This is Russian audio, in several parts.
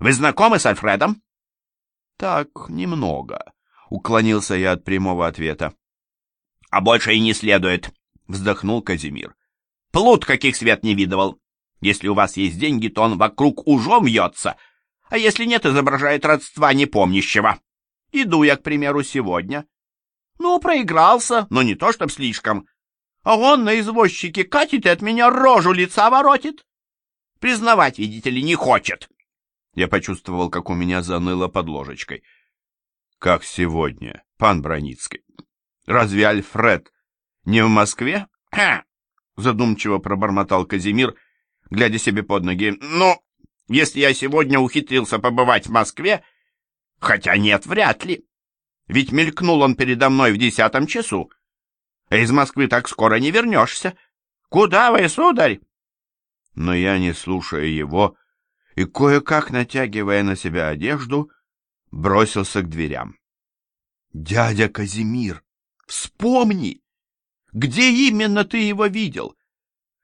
Вы знакомы с Альфредом? Так, немного. Уклонился я от прямого ответа. А больше и не следует, вздохнул Казимир. Плут каких свет не видывал. Если у вас есть деньги, то он вокруг ужом вьется, а если нет, изображает родства непомнящего. Иду я, к примеру, сегодня. Ну, проигрался, но не то чтоб слишком. А он на извозчике катит и от меня рожу лица воротит. Признавать, видите ли, не хочет. Я почувствовал, как у меня заныло под ложечкой. Как сегодня, пан Броницкий. Разве Альфред не в Москве? Ха! Задумчиво пробормотал Казимир, глядя себе под ноги. Ну, если я сегодня ухитрился побывать в Москве, хотя нет, вряд ли. Ведь мелькнул он передо мной в десятом часу. А из Москвы так скоро не вернешься. Куда вы, сударь? Но я, не слушая его и кое-как натягивая на себя одежду, бросился к дверям. «Дядя Казимир, вспомни, где именно ты его видел?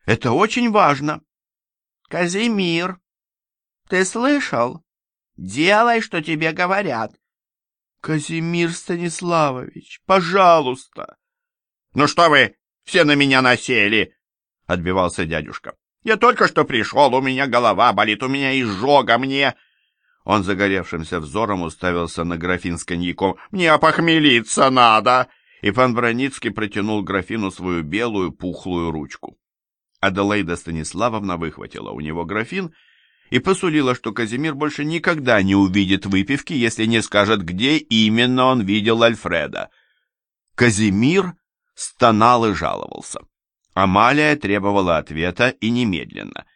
Это очень важно». «Казимир, ты слышал? Делай, что тебе говорят». «Казимир Станиславович, пожалуйста!» «Ну что вы, все на меня насели!» — отбивался дядюшка. «Я только что пришел, у меня голова болит, у меня изжога, мне...» Он загоревшимся взором уставился на графин с коньяком. «Мне опохмелиться надо!» И пан Броницкий протянул графину свою белую пухлую ручку. Аделаида Станиславовна выхватила у него графин и посулила, что Казимир больше никогда не увидит выпивки, если не скажет, где именно он видел Альфреда. Казимир стонал и жаловался. Амалия требовала ответа и немедленно.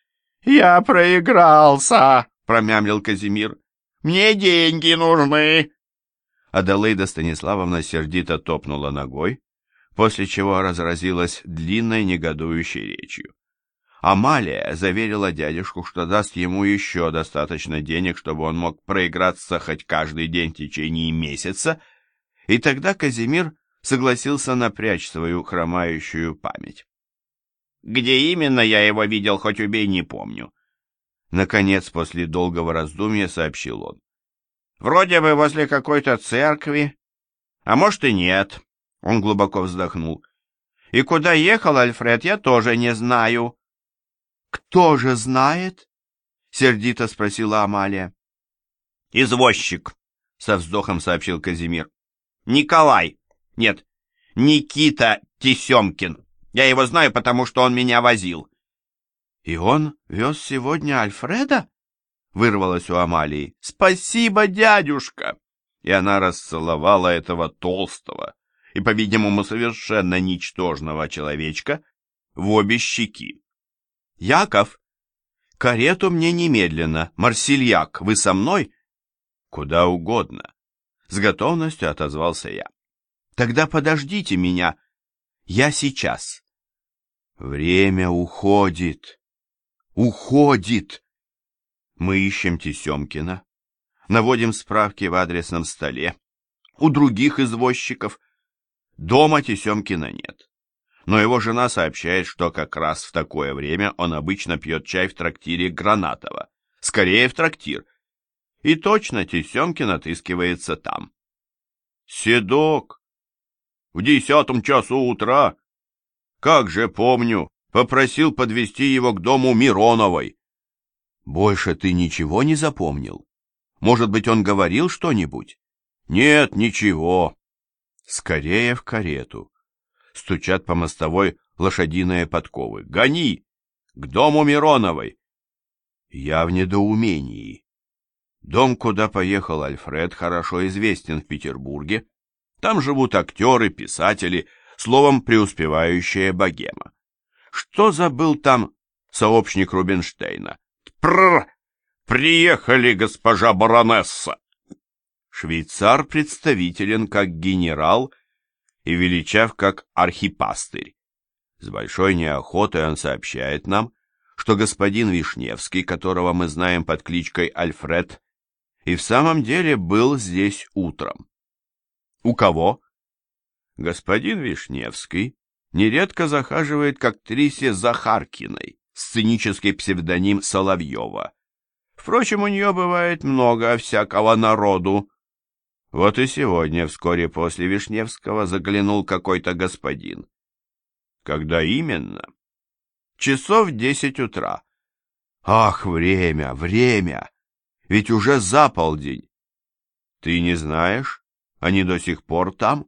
«Я проигрался!» — промямлил Казимир. «Мне деньги нужны!» Аделаида Станиславовна сердито топнула ногой, после чего разразилась длинной негодующей речью. Амалия заверила дядюшку, что даст ему еще достаточно денег, чтобы он мог проиграться хоть каждый день в течение месяца, и тогда Казимир согласился напрячь свою хромающую память. «Где именно я его видел, хоть убей, не помню». Наконец, после долгого раздумья, сообщил он. «Вроде бы возле какой-то церкви, а может и нет». Он глубоко вздохнул. «И куда ехал Альфред, я тоже не знаю». «Кто же знает?» — сердито спросила Амалия. «Извозчик», — со вздохом сообщил Казимир. «Николай. Нет, Никита Тесемкин. Я его знаю, потому что он меня возил». «И он вез сегодня Альфреда?» — вырвалось у Амалии. «Спасибо, дядюшка!» И она расцеловала этого толстого и, по-видимому, совершенно ничтожного человечка в обе щеки. «Яков, карету мне немедленно. Марсельяк, вы со мной?» «Куда угодно», — с готовностью отозвался я. «Тогда подождите меня. Я сейчас». «Время уходит. Уходит!» Мы ищем Тесемкина, наводим справки в адресном столе, у других извозчиков. Дома Тесемкина нет но его жена сообщает, что как раз в такое время он обычно пьет чай в трактире Гранатова. Скорее в трактир. И точно Тесемкин отыскивается там. Седок! В десятом часу утра! Как же помню, попросил подвести его к дому Мироновой. Больше ты ничего не запомнил? Может быть, он говорил что-нибудь? Нет, ничего. Скорее в карету стучат по мостовой лошадиные подковы. «Гони! К дому Мироновой!» Я в недоумении. Дом, куда поехал Альфред, хорошо известен в Петербурге. Там живут актеры, писатели, словом, преуспевающая богема. Что забыл там сообщник Рубинштейна? Прррр! Приехали, госпожа баронесса! Швейцар представителен как генерал и величав как архипастырь. С большой неохотой он сообщает нам, что господин Вишневский, которого мы знаем под кличкой Альфред, и в самом деле был здесь утром. У кого? Господин Вишневский нередко захаживает к актрисе Захаркиной, сценический псевдоним Соловьева. Впрочем, у нее бывает много всякого народу. Вот и сегодня, вскоре после Вишневского, заглянул какой-то господин. Когда именно? Часов десять утра. Ах, время, время! Ведь уже за полдень. Ты не знаешь? Они до сих пор там?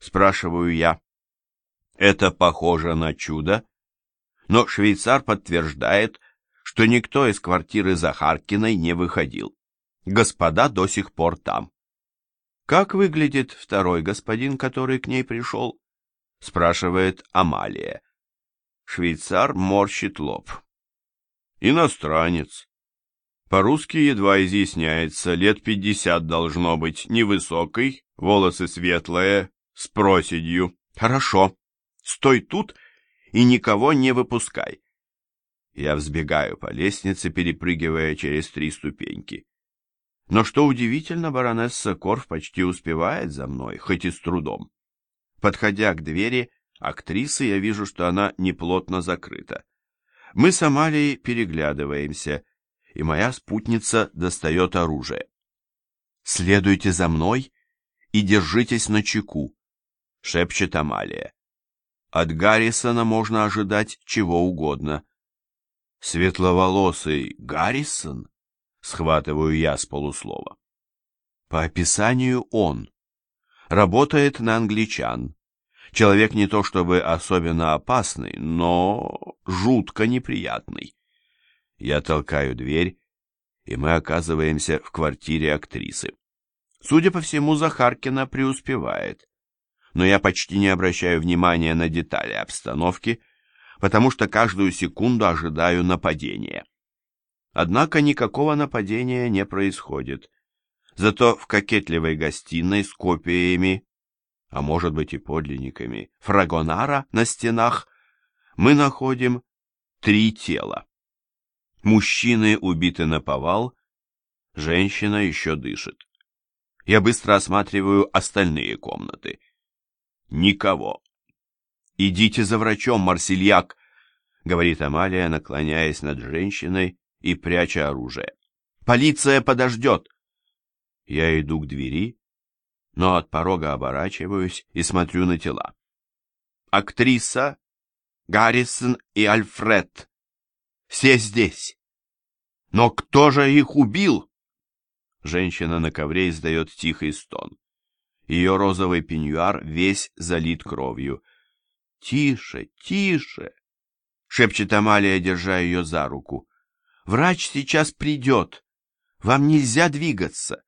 Спрашиваю я. Это похоже на чудо, но швейцар подтверждает, что никто из квартиры Захаркиной не выходил. Господа до сих пор там. «Как выглядит второй господин, который к ней пришел?» — спрашивает Амалия. Швейцар морщит лоб. «Иностранец. По-русски едва изъясняется, лет пятьдесят должно быть, невысокий, волосы светлые, с проседью. Хорошо, стой тут и никого не выпускай. Я взбегаю по лестнице, перепрыгивая через три ступеньки. Но что удивительно, баронесса Корф почти успевает за мной, хоть и с трудом. Подходя к двери актрисы, я вижу, что она неплотно закрыта. Мы с Амалией переглядываемся, и моя спутница достает оружие. «Следуйте за мной и держитесь на чеку», — шепчет Амалия. От Гаррисона можно ожидать чего угодно — Светловолосый Гаррисон? Схватываю я с полуслова. По описанию он. Работает на англичан. Человек не то чтобы особенно опасный, но жутко неприятный. Я толкаю дверь, и мы оказываемся в квартире актрисы. Судя по всему, Захаркина преуспевает. Но я почти не обращаю внимания на детали обстановки, потому что каждую секунду ожидаю нападения. Однако никакого нападения не происходит. Зато в кокетливой гостиной с копиями, а может быть и подлинниками, фрагонара на стенах, мы находим три тела. Мужчины убиты на повал, женщина еще дышит. Я быстро осматриваю остальные комнаты. Никого. «Идите за врачом, Марсельяк!» — говорит Амалия, наклоняясь над женщиной и пряча оружие. «Полиция подождет!» Я иду к двери, но от порога оборачиваюсь и смотрю на тела. Актриса, Гаррисон и Альфред. Все здесь. Но кто же их убил? Женщина на ковре издает тихий стон. Ее розовый пеньюар весь залит кровью. «Тише, тише!» — шепчет Амалия, держа ее за руку. «Врач сейчас придет. Вам нельзя двигаться.